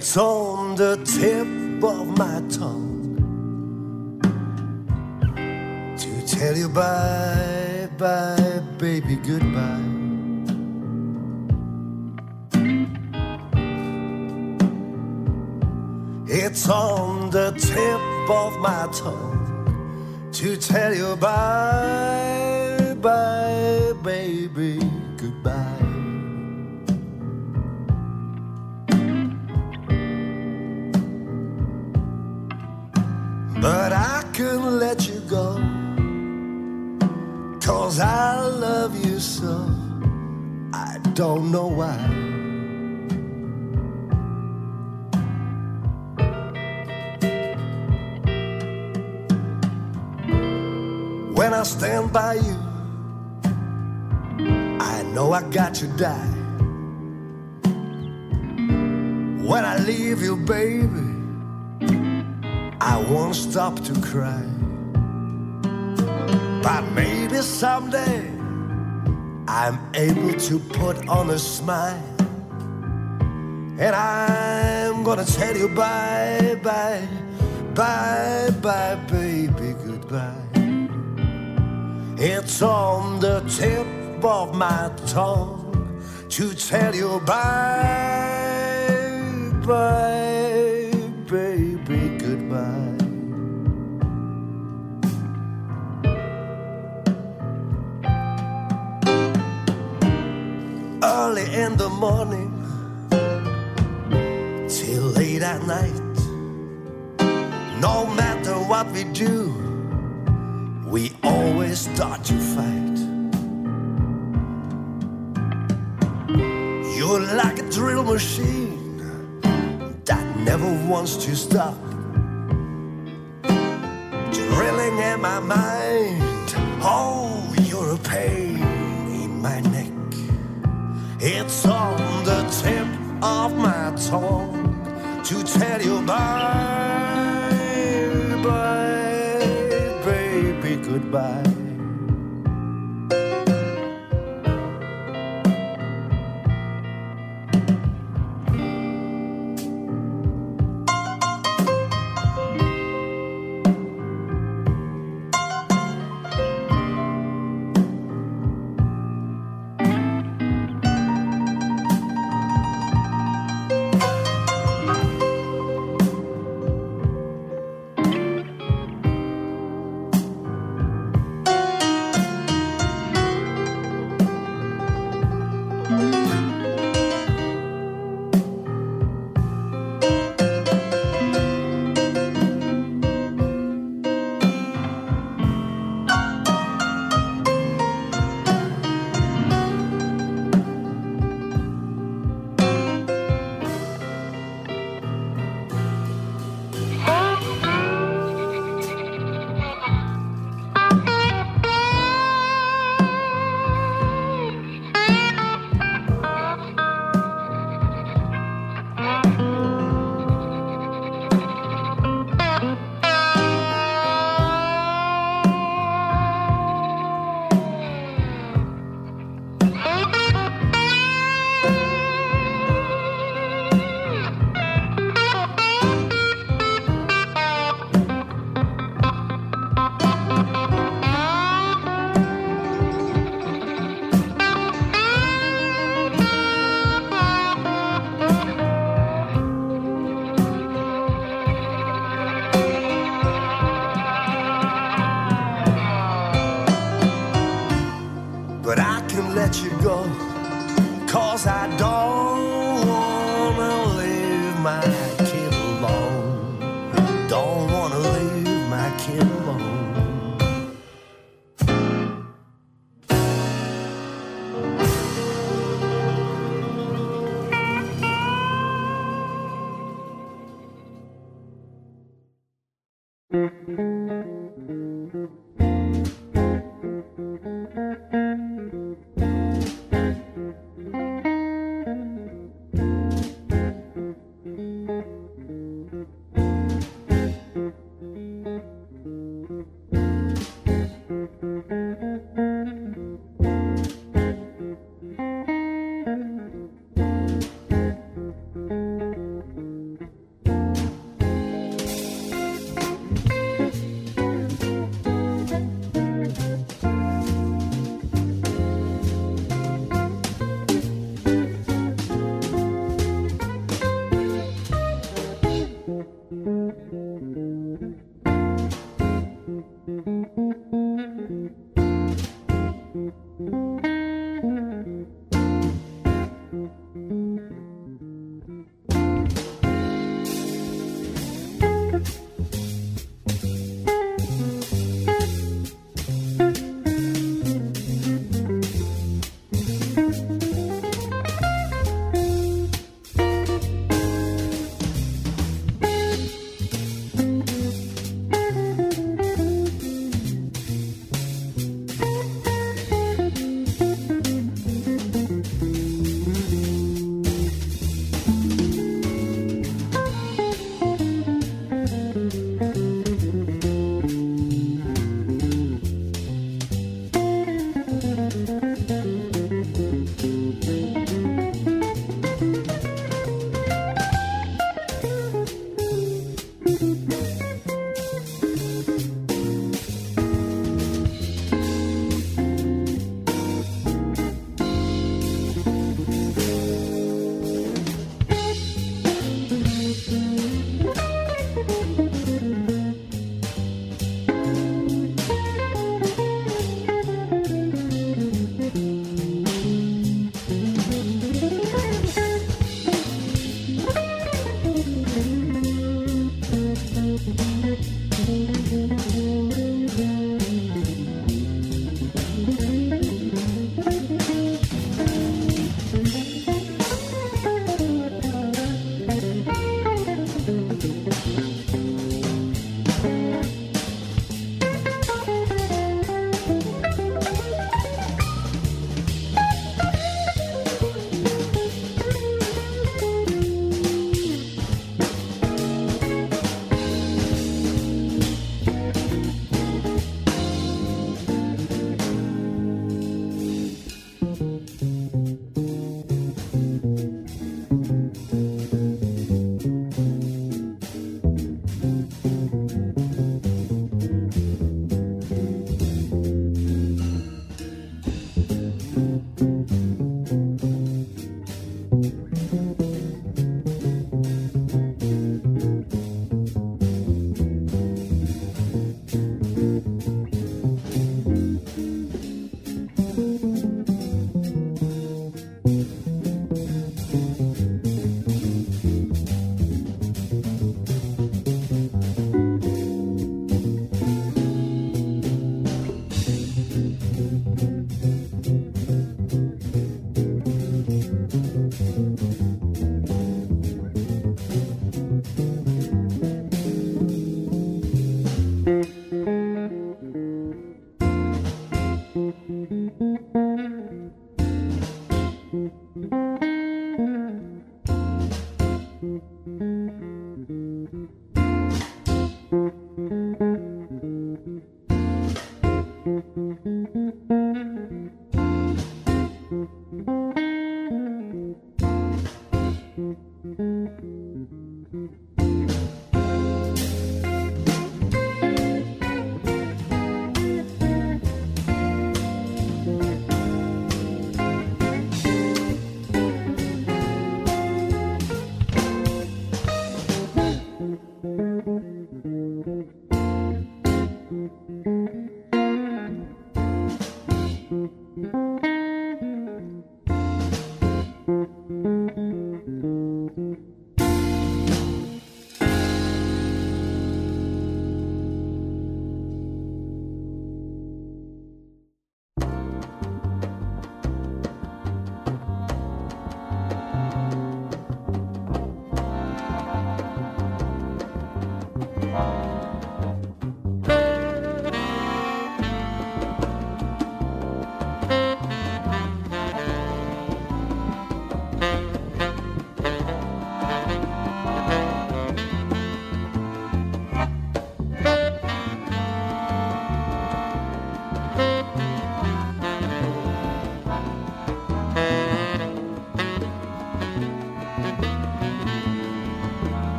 It's on the tip of my tongue to tell you bye, bye, baby, goodbye. It's on the tip of my tongue to tell you bye, bye, baby, But I can let you go. Cause I love you so. I don't know why. When I stand by you, I know I got to die. When I leave you, baby. I won't stop to cry. But maybe someday I'm able to put on a smile. And I'm gonna tell you bye, bye, bye, bye, baby, goodbye. It's on the tip of my tongue to tell you bye, bye, Early in the morning till late at night. No matter what we do, we always start to fight. You're like a drill machine that never wants to stop. Drilling in my mind, oh, you're a pain. It's on the tip of my tongue to tell you bye, bye, baby, goodbye.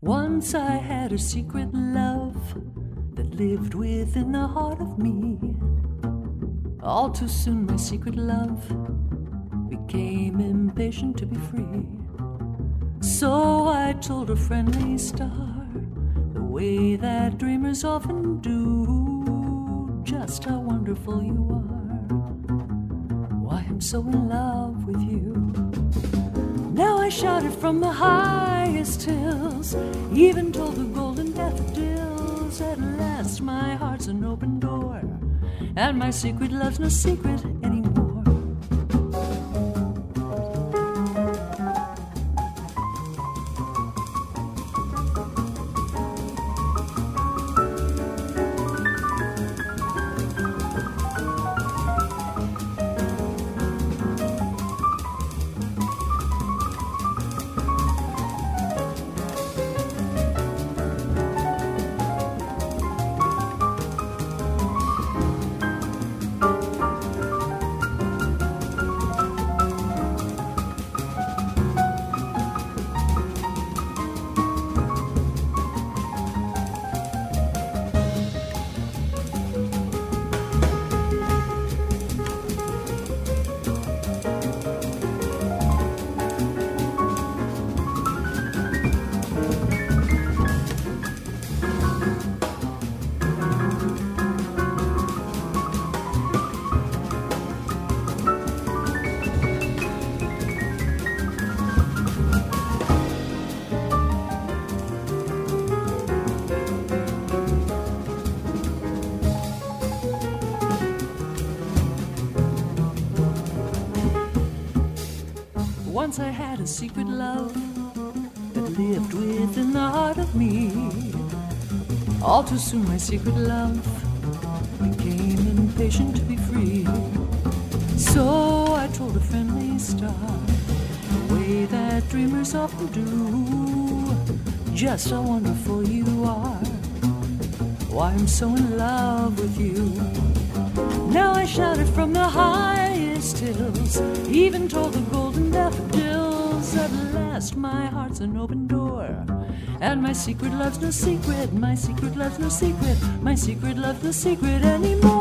Once I had a secret love that lived within the heart of me. All too soon, my secret love became impatient to be free. So I told a friendly star, the way that dreamers often do, just how wonderful you are. Why I'm so in love with you. Now I shouted from the highest hills, even told the golden daffodils. At last, my heart's an open door, and my secret love's no secret Secret love that lived within the heart of me. All too soon, my secret love became impatient to be free. So I told a friendly star the way that dreamers often do, just how wonderful you are. Why I'm so in love with you. Now I shouted from the highest hills, even told the. My heart's an open door, and my secret love's no secret. My secret love's no secret. My secret love's no secret anymore.